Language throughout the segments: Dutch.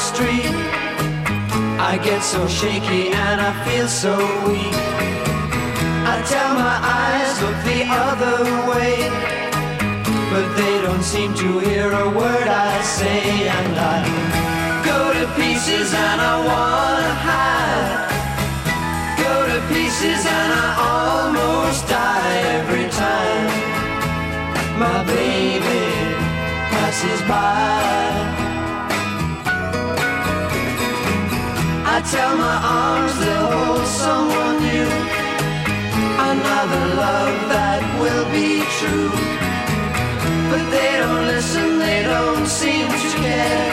street. I get so shaky and I feel so weak. I tell my eyes, look the other way. But they don't seem to hear a word I say, and I go to pieces and I wanna hide. Go to pieces and I almost die every time my baby passes by. I tell my arms they'll hold someone new. Another love that will be true. But they don't listen, they don't seem to care.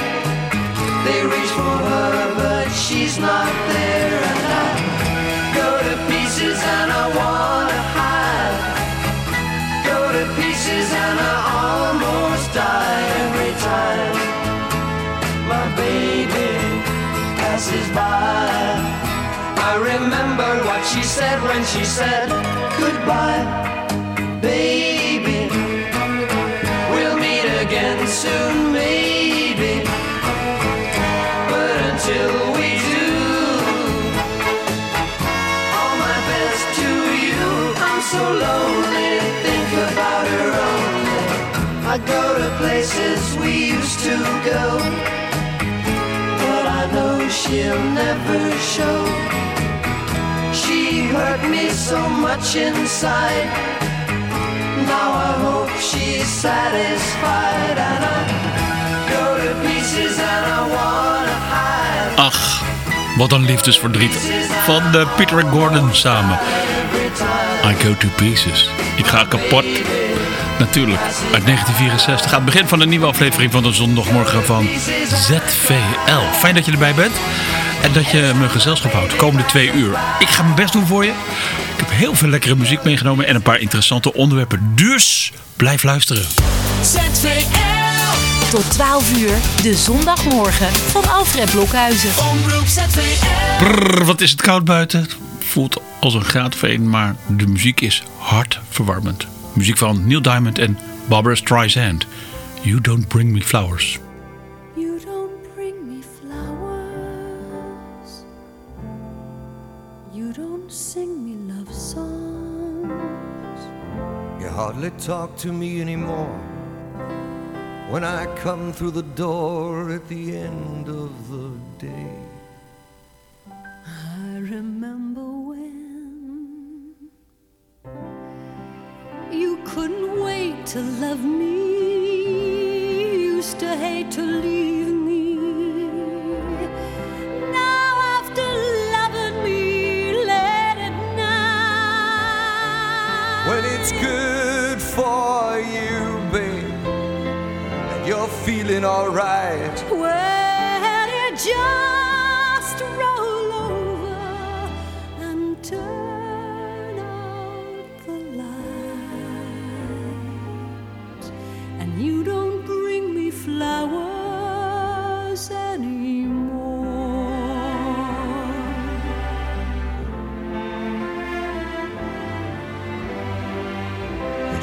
They reach for her, but she's not there. Passes by. I remember what she said when she said goodbye, baby. We'll meet again soon, maybe. But until we do, all my best to you. I'm so lonely, think about her only. I go to places we used to go she'll never show. She hurt me so much inside. Now I hope she's satisfied, and I go to pieces and I wanna hide. Ach, wat een liefdesverdriet. Van de Peter Gordon samen. I go to pieces. Ik ga kapot. Natuurlijk, uit 1964. Aan het begin van een nieuwe aflevering van de zondagmorgen van ZVL. Fijn dat je erbij bent. En dat je me gezelschap houdt de komende twee uur. Ik ga mijn best doen voor je. Ik heb heel veel lekkere muziek meegenomen en een paar interessante onderwerpen. Dus blijf luisteren. ZVL. Tot 12 uur, de zondagmorgen van Alfred Blokhuizen. Omroep ZVL. Brrr, wat is het koud buiten. Het voelt als een graad of één, maar de muziek is hartverwarmend. Muziek van Neil Diamond en Barbara Streisand. You don't bring me flowers. You don't bring me flowers. You don't sing me love songs. You hardly talk to me anymore when I come through the door at the end of the day. I remember you couldn't wait to love me. You used to hate to leave me. Now after loving me late at night. When it's good for you, babe, and you're feeling alright. Well, you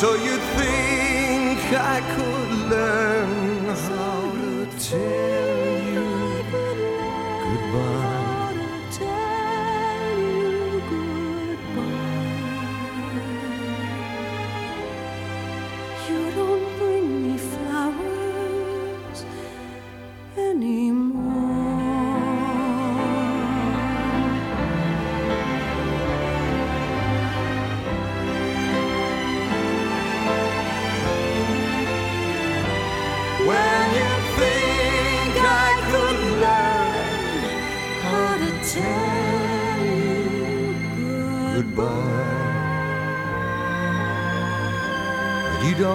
So you think I could learn how to tell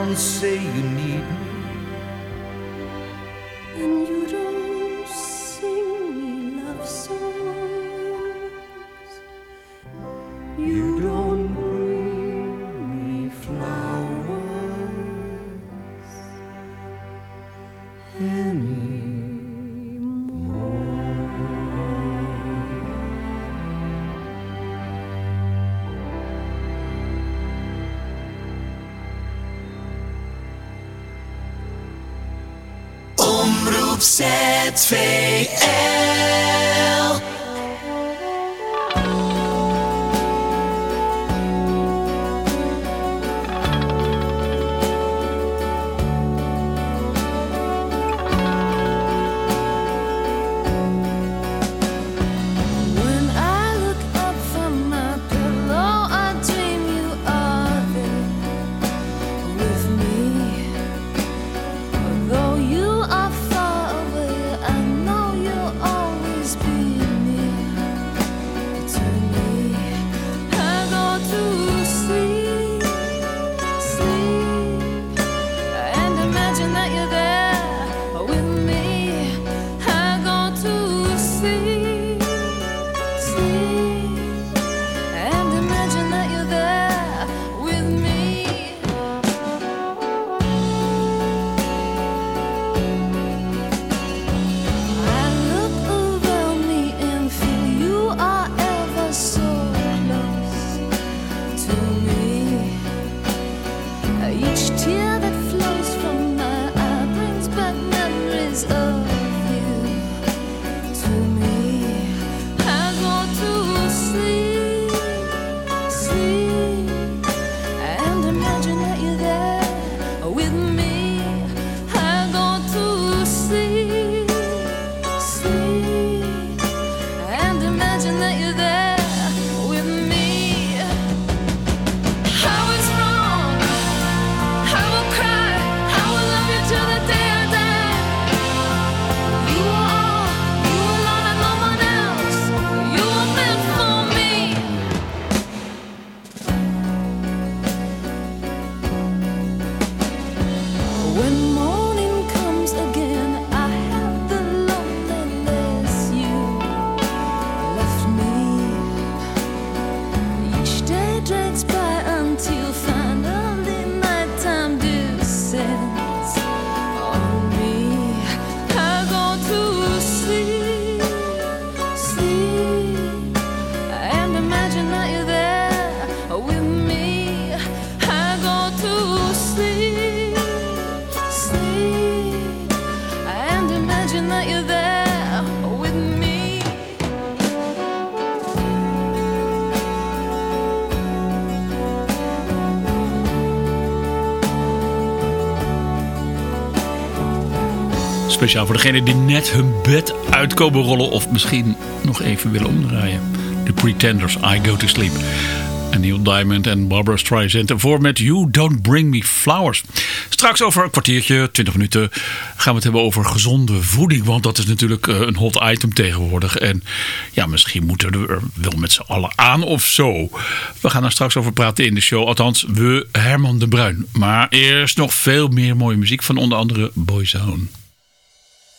don't say you need ZVL. Speciaal voor degenen die net hun bed uitkomen rollen of misschien nog even willen omdraaien. The Pretenders, I Go To Sleep. En Neil Diamond en Barbara Streisand. En voor met You Don't Bring Me Flowers. Straks over een kwartiertje, 20 minuten gaan we het hebben over gezonde voeding. Want dat is natuurlijk eh, een hot item tegenwoordig. En ja, misschien moeten we er wel met z'n allen aan of zo. We gaan daar straks over praten in de show. Althans, we Herman de Bruin. Maar eerst nog veel meer mooie muziek van onder andere Boyzone.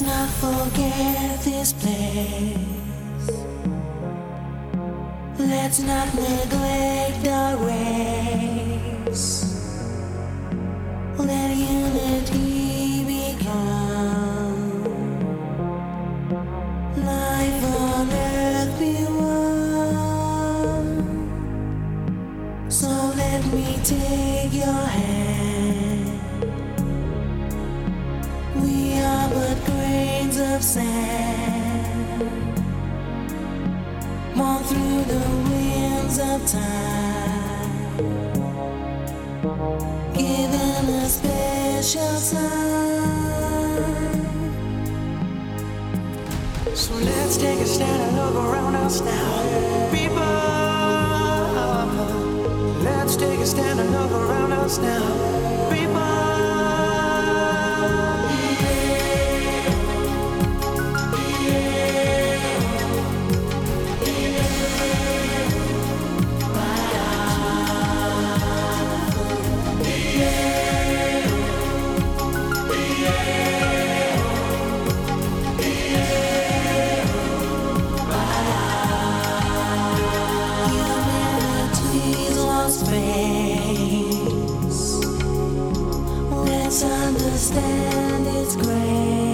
Let's not forget this place. Let's not neglect our race. Let unity Let's take a stand and look around us now. People, let's take a stand and look around us now. People. Stand it's great.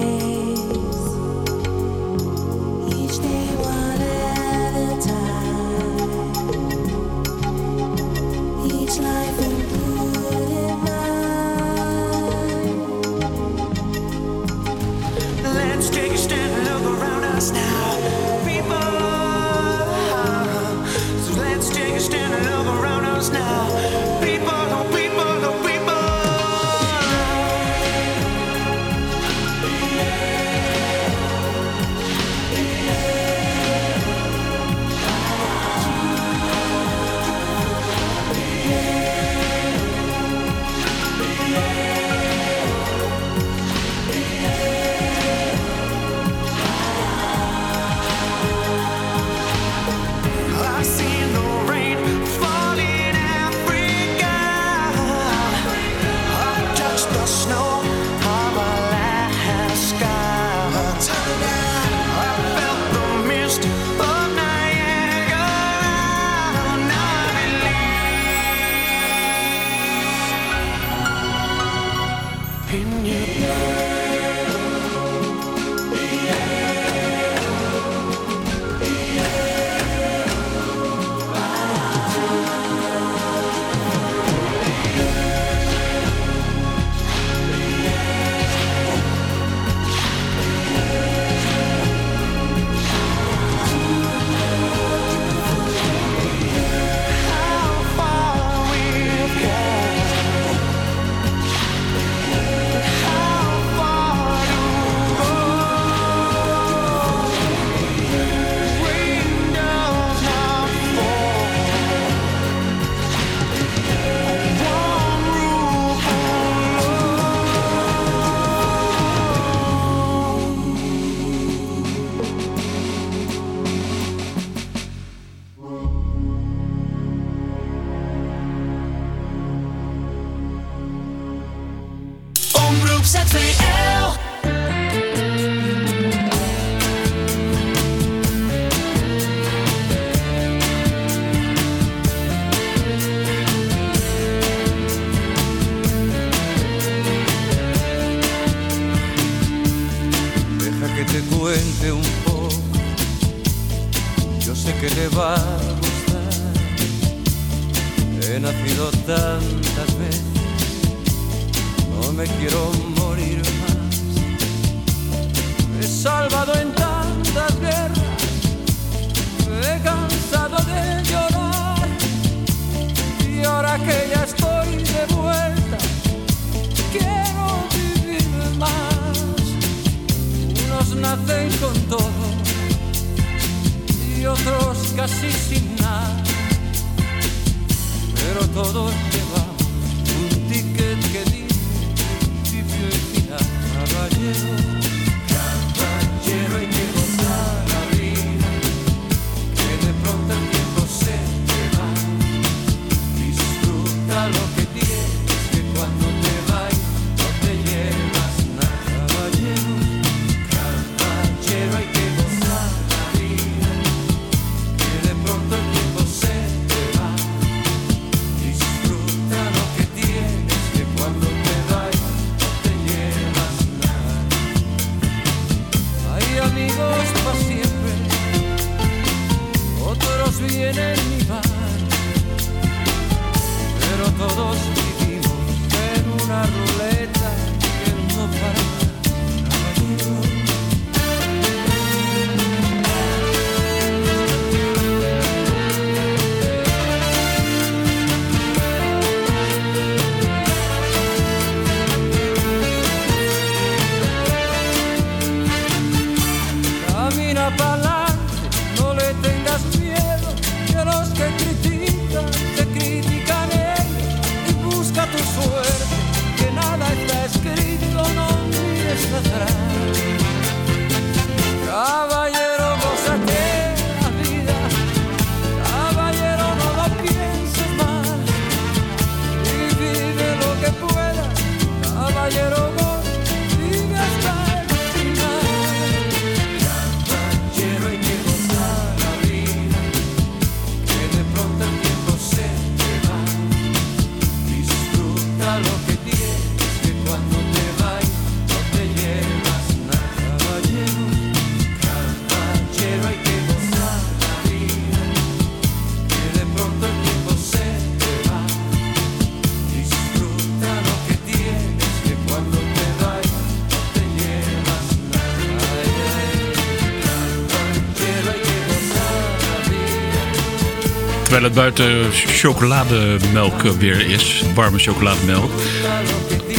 Terwijl het buiten chocolademelk weer is, warme chocolademelk.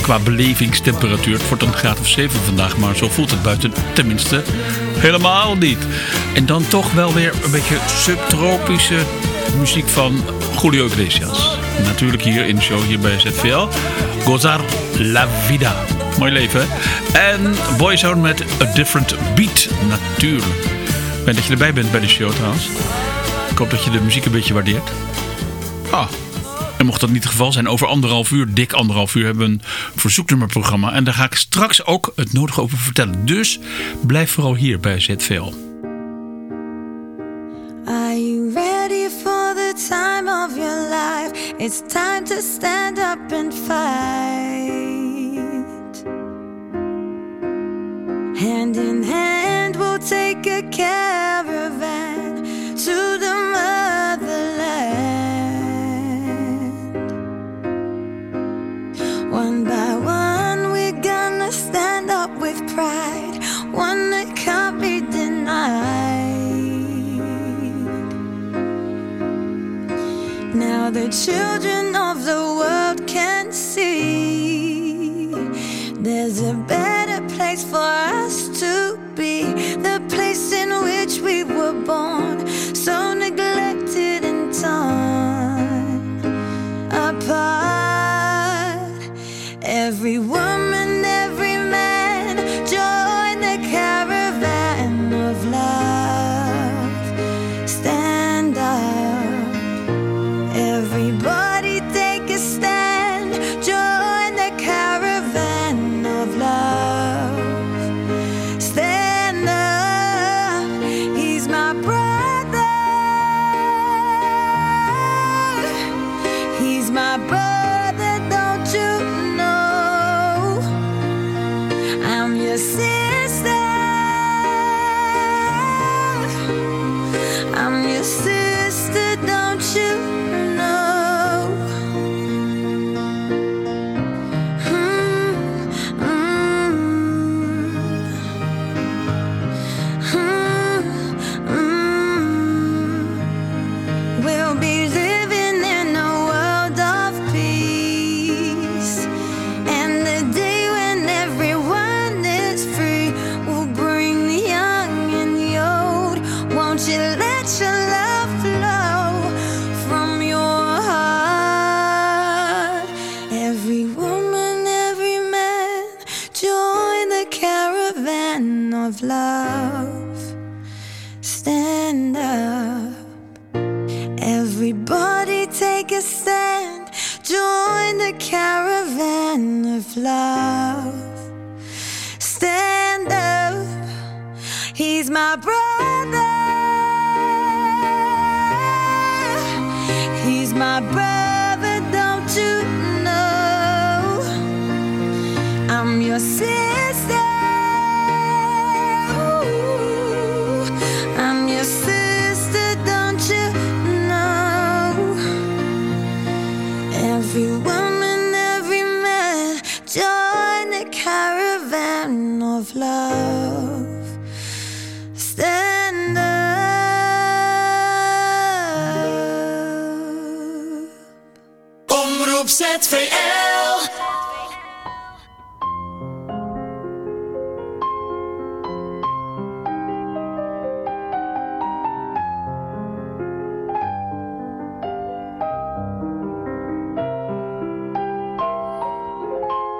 Qua belevingstemperatuur, het wordt een graad of 7 vandaag, maar zo voelt het buiten tenminste helemaal niet. En dan toch wel weer een beetje subtropische muziek van Julio Iglesias. Natuurlijk hier in de show, hier bij ZVL. Gozar la vida. Mooi leven. hè? En Boyzone met A Different Beat, natuurlijk. Fijn dat je erbij bent bij de show trouwens. Ik hoop dat je de muziek een beetje waardeert. Ah, en mocht dat niet het geval zijn, over anderhalf uur, dik anderhalf uur, hebben we een verzoeknummerprogramma. En daar ga ik straks ook het nodige over vertellen. Dus blijf vooral hier bij ZVL. Are you ready for the time of your life? It's time to stand up and fight. Hand in hand, we'll take a caravan The children of the world can see. There's a better place for us to be, the place in which we were born, so neglected and torn apart. Every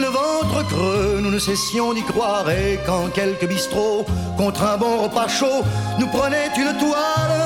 le ventre creux, nous ne cessions d'y croire. Et quand quelques bistrots, contre un bon repas chaud, nous prenaient une toile,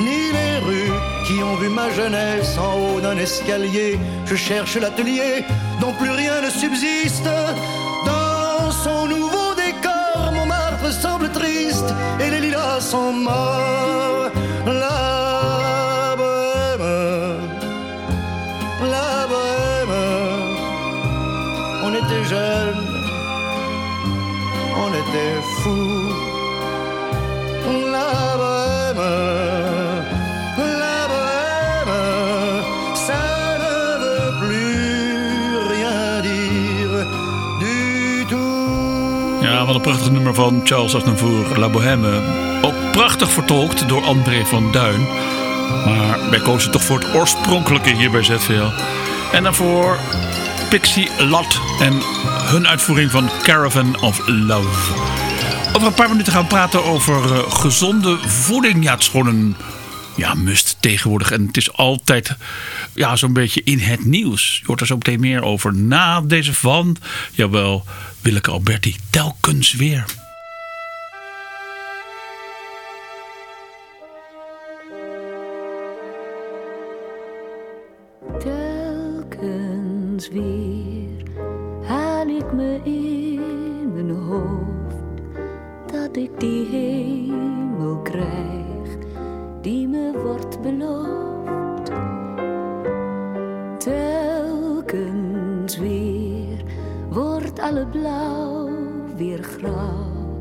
ni les rues qui ont vu ma jeunesse en haut d'un escalier. Je cherche l'atelier dont plus rien ne subsiste. Dans son nouveau décor, Montmartre semble triste et les lilas sont morts. Prachtig nummer van Charles Aznavour, La Bohème. Ook prachtig vertolkt door André van Duin. Maar wij kozen toch voor het oorspronkelijke hier bij ZVL. En daarvoor Pixie Lat en hun uitvoering van Caravan of Love. Over een paar minuten gaan we praten over eh, gezonde voeding. Ja, het is gewoon een ja, must tegenwoordig. En het is altijd ja, zo'n beetje in het nieuws. Je hoort er zo meteen meer over na deze van. Jawel, Willeke Alberti, telkens weer. Telkens weer haal ik me in mijn hoofd dat ik die hemel krijg die me wordt beloofd. Alle blauw weer grauw,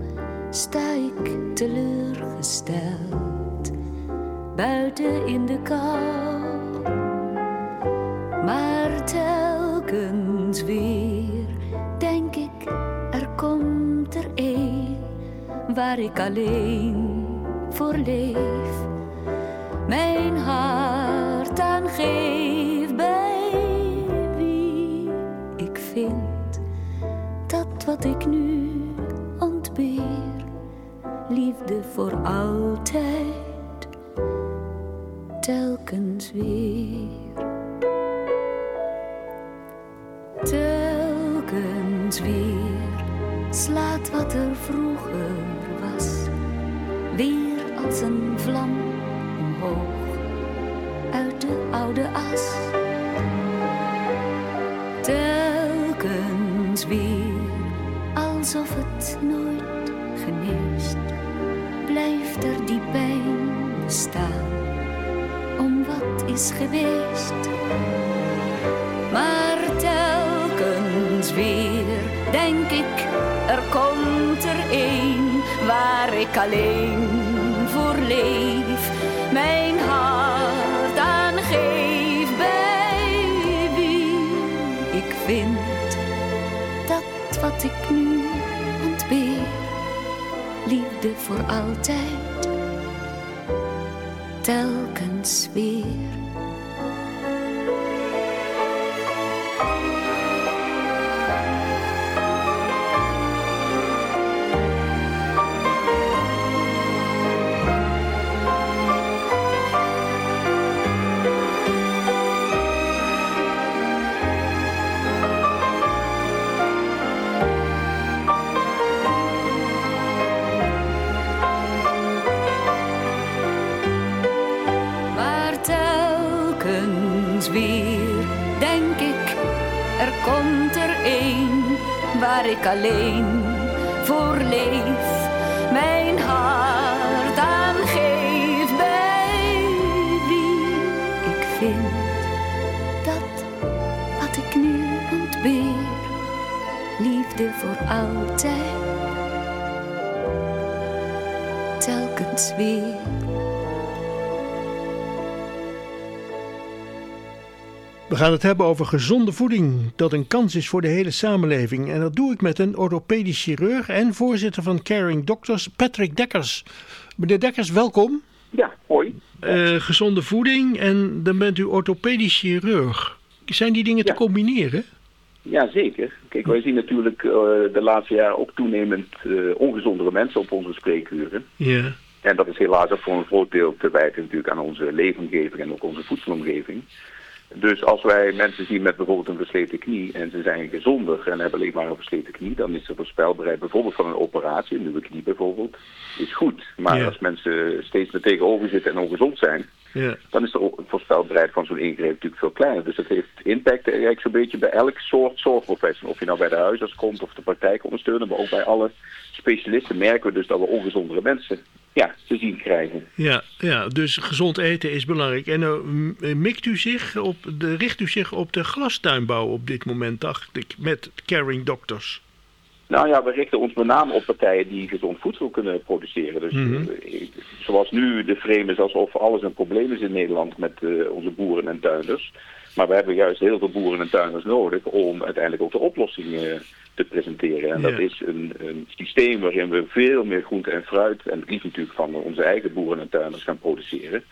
sta ik teleurgesteld buiten in de kou. Maar telkens weer denk ik, er komt er een waar ik alleen voor leef. Mijn hart aan geef wat ik nu ontbeer, liefde voor altijd, telkens weer. Telkens weer. Slaat wat er vroeger was, weer als een vlam omhoog. Uit de oude as. Telkens weer alsof het nooit geneest, blijft er die pijn bestaan om wat is geweest. Maar telkens weer denk ik, er komt er een waar ik alleen voor leef. Mijn hart aan geef bij ik vind dat wat ik nu altijd, telkens weer. Ik alleen voor leef. Mijn hart aan geef bij wie ik vind dat wat ik nu ontbeer, liefde voor altijd, telkens weer. We gaan het hebben over gezonde voeding, dat een kans is voor de hele samenleving. En dat doe ik met een orthopedisch chirurg en voorzitter van Caring Doctors, Patrick Dekkers. Meneer Dekkers, welkom. Ja, hoi. Eh, gezonde voeding en dan bent u orthopedisch chirurg. Zijn die dingen te combineren? Ja, zeker. Kijk, wij zien natuurlijk eh, de laatste jaren ook toenemend eh, ongezondere mensen op onze spreekuren. Ja. En dat is helaas ook voor een groot deel te wijten natuurlijk aan onze leefomgeving en ook onze voedselomgeving. Dus als wij mensen zien met bijvoorbeeld een versleten knie en ze zijn gezonder en hebben alleen maar een versleten knie, dan is de voorspelbaarheid bijvoorbeeld van een operatie, een nieuwe knie bijvoorbeeld, is goed. Maar Ja. als mensen steeds er tegenover zitten en ongezond zijn, Ja. dan is de voorspelbaarheid van zo'n ingreep natuurlijk veel kleiner. Dus dat heeft impact eigenlijk zo'n beetje bij elk soort zorgprofessional. Of je nou bij de huisarts komt of de praktijk ondersteunen, maar ook bij alle specialisten merken we dus dat we ongezondere mensen ja, te zien krijgen. Ja, ja, dus gezond eten is belangrijk. En m- mikt u zich op de, richt u zich op de glastuinbouw op dit moment, dacht ik, met Caring Doctors. Nou ja, we richten ons met name op partijen die gezond voedsel kunnen produceren. Dus Mhm. eh, zoals nu de frame is alsof alles een probleem is in Nederland met eh, onze boeren en tuinders. Maar we hebben juist heel veel boeren en tuinders nodig om uiteindelijk ook de oplossing eh, te presenteren. En Ja. dat is een, een systeem waarin we veel meer groente en fruit, en het liefst natuurlijk van onze eigen boeren en tuinders gaan produceren.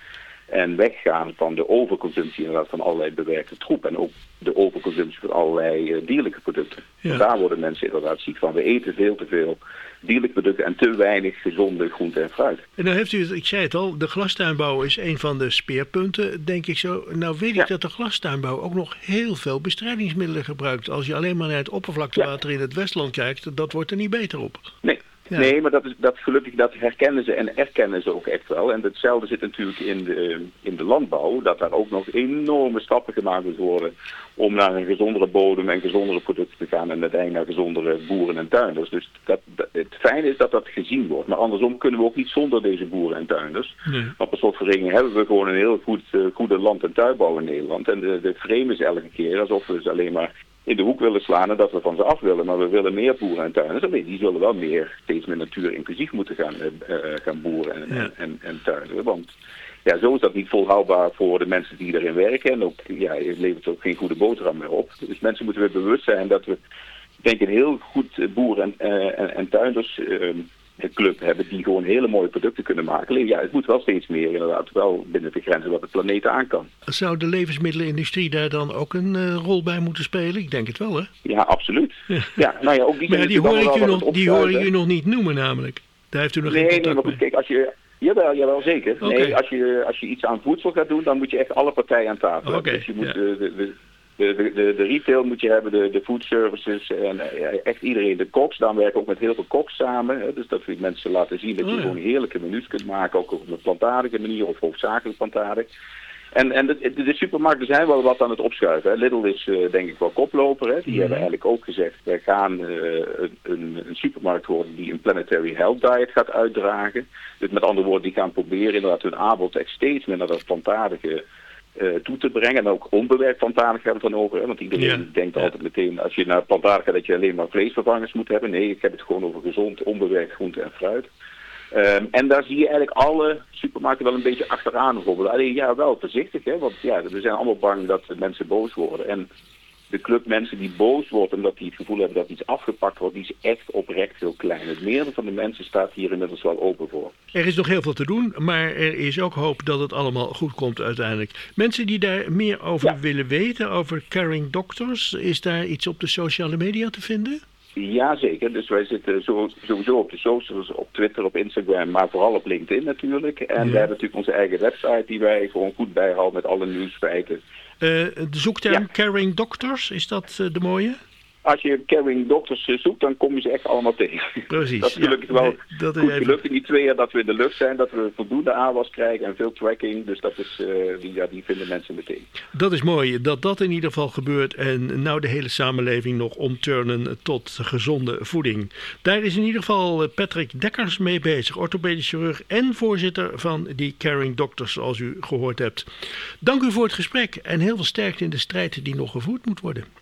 En weggaan van de overconsumptie inderdaad van allerlei bewerkte troep. En ook de overconsumptie van allerlei eh, dierlijke producten. Ja. Daar worden mensen inderdaad ziek van. We eten veel te veel dierlijke producten en te weinig gezonde groente en fruit. En nou heeft u, het- ik zei het al, de glastuinbouw is een van de speerpunten, denk ik zo. Nou weet ik dat de glastuinbouw ook nog heel veel bestrijdingsmiddelen gebruikt. Als je alleen maar naar het oppervlaktewater in het Westland kijkt, dat wordt er niet beter op. Nee. Ja. Nee, maar dat is dat gelukkig dat herkennen ze en erkennen ze ook echt wel. En hetzelfde zit natuurlijk in de, in de landbouw, dat daar ook nog enorme stappen gemaakt moeten worden om naar een gezondere bodem en gezondere producten te gaan en uiteindelijk naar gezondere boeren en tuinders. Dus dat, dat- het fijne is dat dat gezien wordt. Maar andersom kunnen we ook niet zonder deze boeren en tuinders. Nee. Maar per slotverrekening hebben we gewoon een heel goed, eh, goede land- en tuinbouw in Nederland. En de, de frame is elke keer alsof we ze alleen maar in de hoek willen slaan en dat we van ze af willen. Maar we willen meer boeren en tuinders. Alleen die zullen wel meer, steeds meer natuurinclusief moeten gaan, eh, eh, gaan boeren en, Ja. en, en tuinderen. Want ja, zo is dat niet volhoudbaar voor de mensen die erin werken. En ook, ja, het levert ook geen goede boterham meer op. Dus mensen moeten weer bewust zijn dat we, ik denk, een heel goed eh, boeren en, en, en tuinders... eh, een club hebben die gewoon hele mooie producten kunnen maken. Alleen ja, het moet wel steeds meer inderdaad wel binnen de grenzen wat de planeet aan kan. Zou de levensmiddelenindustrie daar dan ook een eh, rol bij moeten spelen? Ik denk het wel, hè? Ja, absoluut. Ja, nou ja, ook die, Maar die hoor, ik u nog, die hoor ik u nog niet noemen namelijk. Daar heeft u nog geen Nee, nee, contact maar mee. goed, kijk, als je... Jawel, jawel, zeker. Nee, als je, als je iets aan voedsel gaat doen, dan moet je echt alle partijen aan tafel. Oké, Dus je moet ja. de, de, de, de, de, retail moet je hebben, de, de food services en eh, echt iedereen. De koks, dan werken we ook met heel veel koks samen. Hè, dus dat we mensen laten zien dat Oh, je ja. gewoon heerlijke menus kunt maken, ook op een plantaardige manier of hoofdzakelijk plantaardig. En, en de, supermarkten zijn wel wat aan het opschuiven. Hè. Lidl is eh, denk ik wel koploper. Hè. Die Mhm. hebben eigenlijk ook gezegd, wij gaan eh, een, een, supermarkt worden die een planetary health diet gaat uitdragen. Dus met andere woorden, die gaan proberen inderdaad hun aanbod echt steeds meer naar dat plantaardige toe te brengen. En ook onbewerkt plantaardig hebben we het dan over. Hè. Want iedereen Ja. denkt altijd meteen, als je naar plantaardig gaat, dat je alleen maar vleesvervangers moet hebben. Nee, ik heb het gewoon over gezond, onbewerkt groente en fruit. Ehm, en daar zie je eigenlijk alle supermarkten wel een beetje achteraan bijvoorbeeld. Alleen ja, wel voorzichtig, hè, want ja, we zijn allemaal bang dat mensen boos worden. En de club mensen die boos wordt omdat die het gevoel hebben dat iets afgepakt wordt, die is echt oprecht heel klein. Het meerdere van de mensen staat hier inmiddels wel open voor. Er is nog heel veel te doen, maar er is ook hoop dat het allemaal goed komt uiteindelijk. Mensen die daar meer over willen weten, over caring doctors, is daar iets op de sociale media te vinden? Jazeker, dus wij zitten sowieso op de socials, op Twitter, op Instagram, maar vooral op LinkedIn natuurlijk. En Ja. we hebben natuurlijk onze eigen website die wij gewoon goed bijhouden met alle nieuwsfeiten. Eh, de zoekterm caring doctors, is dat eh, de mooie? Als je caring dokters eh, zoekt, dan kom je ze echt allemaal tegen. Precies, Dat is gelukkig ja. wel Nee, dat is goed even- gelukt in die twee jaar dat we in de lucht zijn, dat we voldoende aanwas krijgen en veel tracking. Dus dat is, eh, die, ja, die vinden mensen meteen. Dat is mooi, dat dat in ieder geval gebeurt en nou de hele samenleving nog omturnen tot gezonde voeding. Daar is in ieder geval eh, Patrick Dekkers mee bezig, orthopedisch chirurg en voorzitter van die Caring Doctors, zoals u gehoord hebt. Dank u voor het gesprek en heel veel sterkte in de strijd die nog gevoerd moet worden.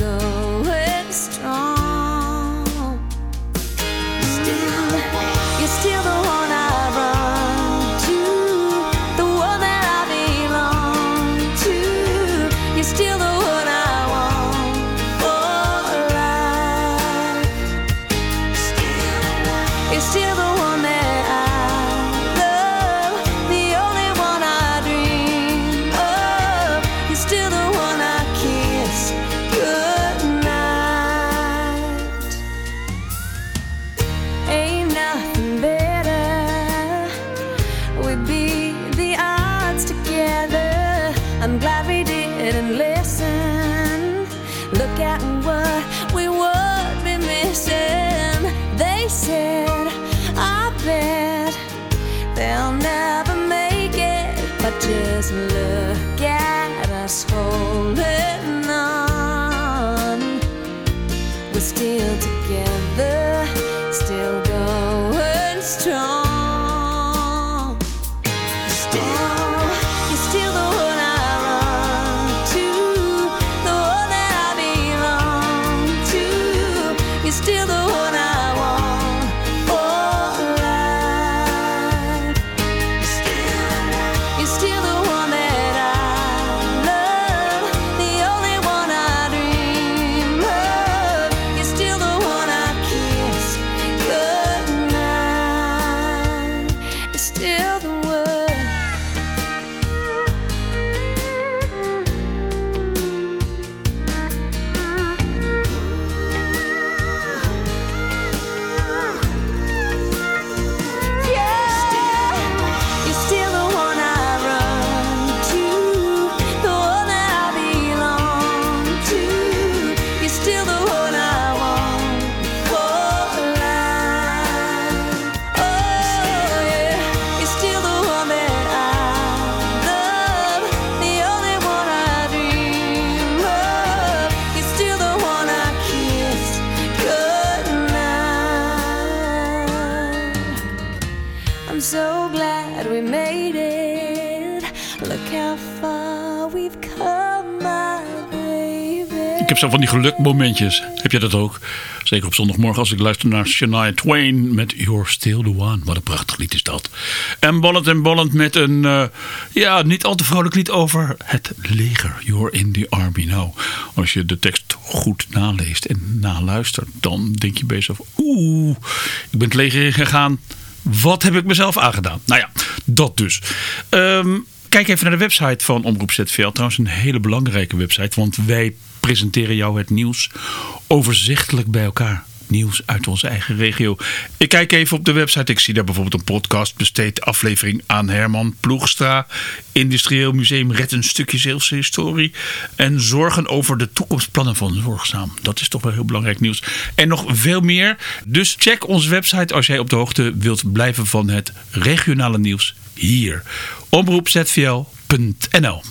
van die gelukmomentjes. Heb jij dat ook? Zeker op zondagmorgen als ik luister naar Shania Twain met You're Still the One. Wat een prachtig lied is dat. En bollend en bollend met een eh, ja, niet al te vrolijk lied over het leger. You're in the army now. Als je de tekst goed naleest en naluistert, dan denk je jezelf... Oeh, ik ben het leger ingegaan. Wat heb ik mezelf aangedaan? Nou ja, dat dus. Ehm, kijk even naar de website van Omroep ZVL. Trouwens een hele belangrijke website. Want wij presenteren jou het nieuws overzichtelijk bij elkaar. Nieuws uit onze eigen regio. Ik kijk even op de website. Ik zie daar bijvoorbeeld een podcast besteed. Aflevering aan Herman Ploegstra. Industrieel Museum Red een stukje Zeelse historie. En zorgen over de toekomstplannen van Zorgzaam. Dat is toch wel heel belangrijk nieuws. En nog veel meer. Dus check onze website als jij op de hoogte wilt blijven van het regionale nieuws hier. Omroepzvl.nl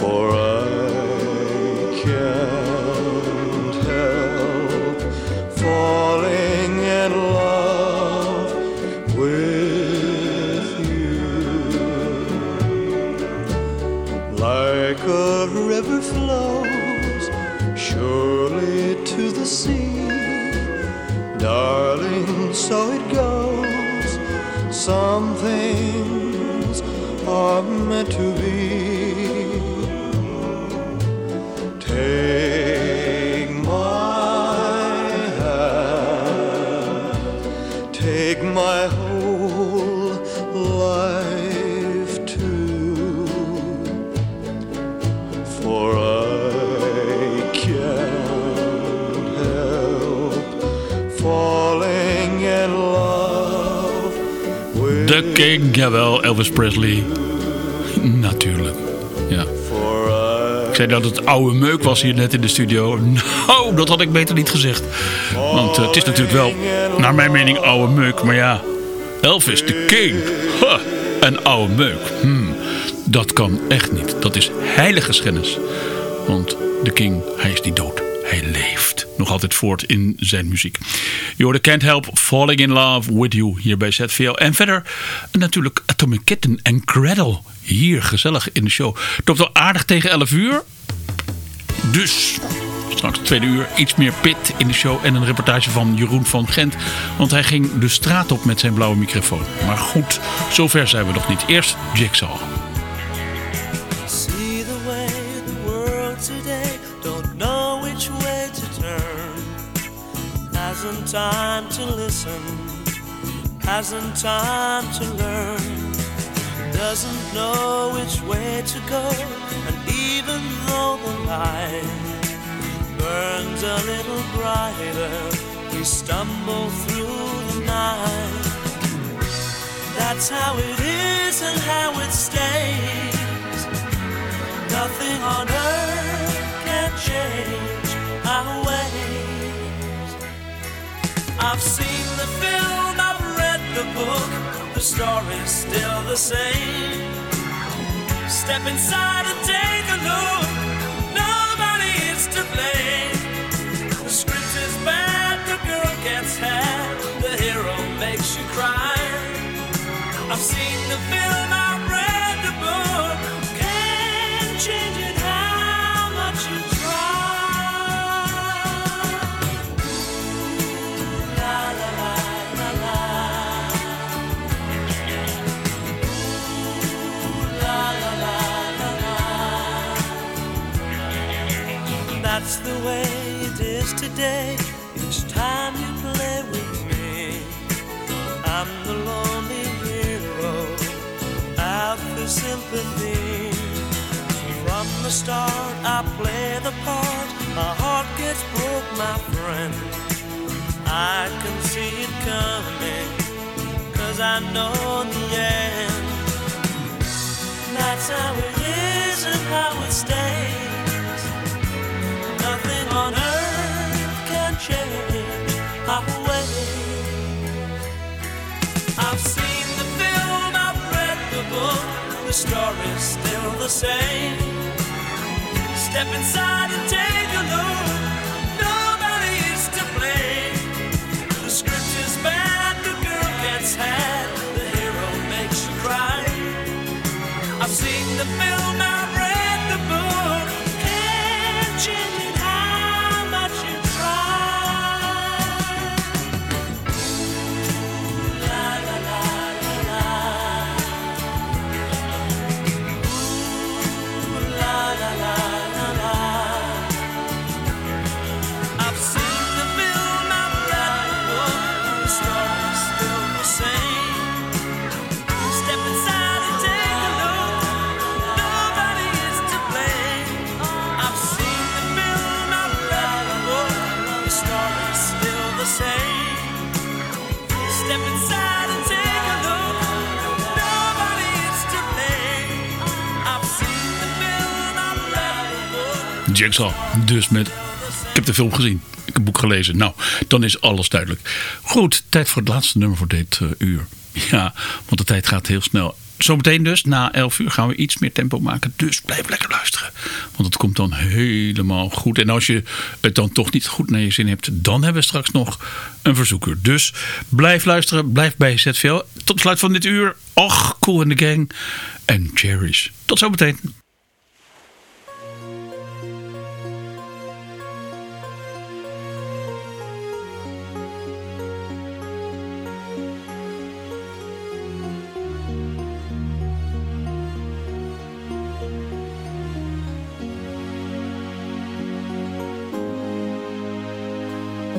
for jawel, Elvis Presley. Natuurlijk. Ja. For I zei dat het oude meuk was hier net in de studio. Nou, dat had ik beter niet gezegd. Want eh, het is natuurlijk wel, naar mijn mening, oude meuk. Maar ja, Elvis de King. Ha, een oude meuk. Hmm, dat kan echt niet. Dat is heilige schennis. Want de King, hij is niet dood. Hij leeft nog altijd voort in zijn muziek. Je Can't Help Falling in Love With You hier bij ZVL. En verder natuurlijk Atomic Kitten en Cradle. Hier gezellig in de show. Het loopt aardig tegen 11 uur. Dus straks tweede uur iets meer pit in de show. En een reportage van Jeroen van Gent. Want hij ging de straat op met zijn blauwe microfoon. Maar goed, zover zijn we nog niet. Eerst Jigsaw. Hasn't time to listen, hasn't time to learn. Doesn't know which way to go, and even though the light burns a little brighter, we stumble through the night. That's how it is and how it stays. Nothing on earth can change our ways. I've seen the film, I've read the book, the story's still the same. Step inside and take a look, nobody is to blame. The script is bad, the girl gets had, the hero makes you cry. I've seen the film, I've the way it is today. Each time you play with me, I'm the lonely hero out for sympathy. From the start, I play the part. My heart gets broke, my friend. I can see it coming, cause I know the end. That's how it is and how it stays. On earth can change our ways. I've seen the film, I've read the book, the story's still the same. Step inside and take a look, Dus met... Ik heb de film gezien. Ik heb het boek gelezen. Nou, dan is alles duidelijk. Goed, tijd voor het laatste nummer voor dit eh, uur. Ja, want de tijd gaat heel snel. Zometeen dus, na 11 uur, gaan we iets meer tempo maken. Dus blijf lekker luisteren. Want het komt dan helemaal goed. En als je het dan toch niet goed naar je zin hebt... dan hebben we straks nog een verzoeker. Dus blijf luisteren, blijf bij ZVL. Tot sluit van dit uur. Och, Cool in the Gang en Cherish. Tot zometeen.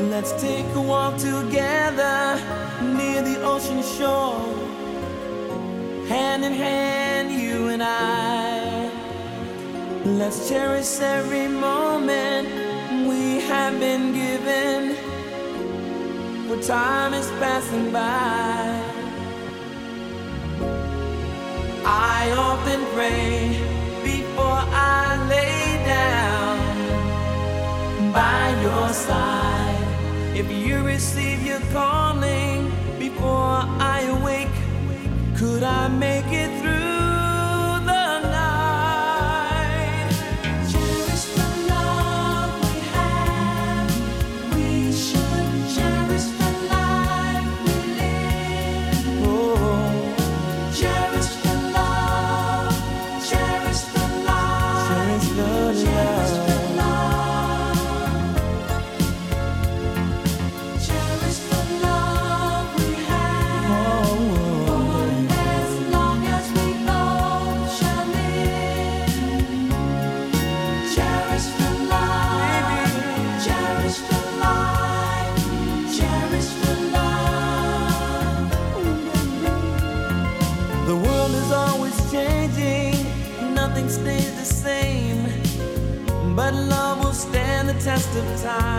Let's take a walk together near the ocean shore. Hand in hand, you and I. Let's cherish every moment we have been given. For time is passing by. I often pray before I lay down by your side. If you receive your calling before I awake, could I make it through? Sometimes. time.